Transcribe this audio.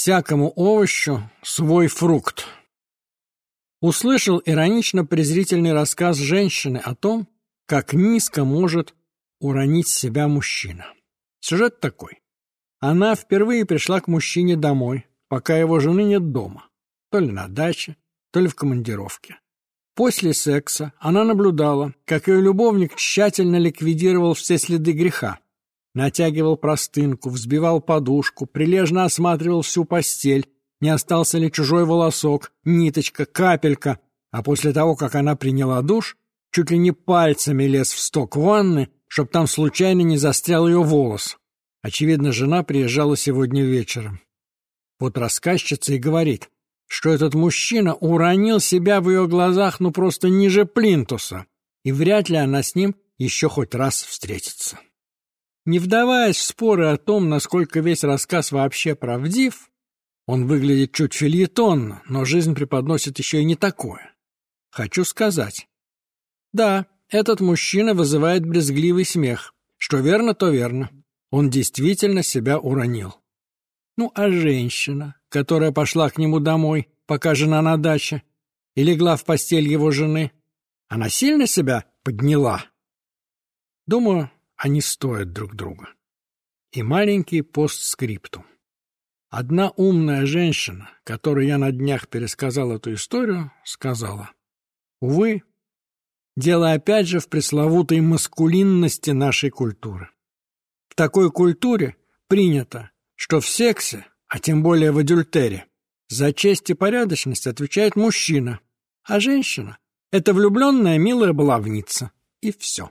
Всякому овощу свой фрукт. Услышал иронично-презрительный рассказ женщины о том, как низко может уронить себя мужчина. Сюжет такой. Она впервые пришла к мужчине домой, пока его жены нет дома. То ли на даче, то ли в командировке. После секса она наблюдала, как ее любовник тщательно ликвидировал все следы греха. Натягивал простынку, взбивал подушку, прилежно осматривал всю постель, не остался ли чужой волосок, ниточка, капелька, а после того, как она приняла душ, чуть ли не пальцами лез в сток ванны, чтоб там случайно не застрял ее волос. Очевидно, жена приезжала сегодня вечером. Вот рассказчица и говорит, что этот мужчина уронил себя в ее глазах ну просто ниже плинтуса, и вряд ли она с ним еще хоть раз встретится. Не вдаваясь в споры о том, насколько весь рассказ вообще правдив, он выглядит чуть фильетонно, но жизнь преподносит еще и не такое. Хочу сказать. Да, этот мужчина вызывает брезгливый смех. Что верно, то верно. Он действительно себя уронил. Ну, а женщина, которая пошла к нему домой, пока жена на даче, и легла в постель его жены, она сильно себя подняла? Думаю, они стоят друг друга. И маленький постскриптум. Одна умная женщина, которой я на днях пересказал эту историю, сказала, «Увы, дело опять же в пресловутой маскулинности нашей культуры. В такой культуре принято, что в сексе, а тем более в адюльтере, за честь и порядочность отвечает мужчина, а женщина — это влюбленная милая баловница. И все.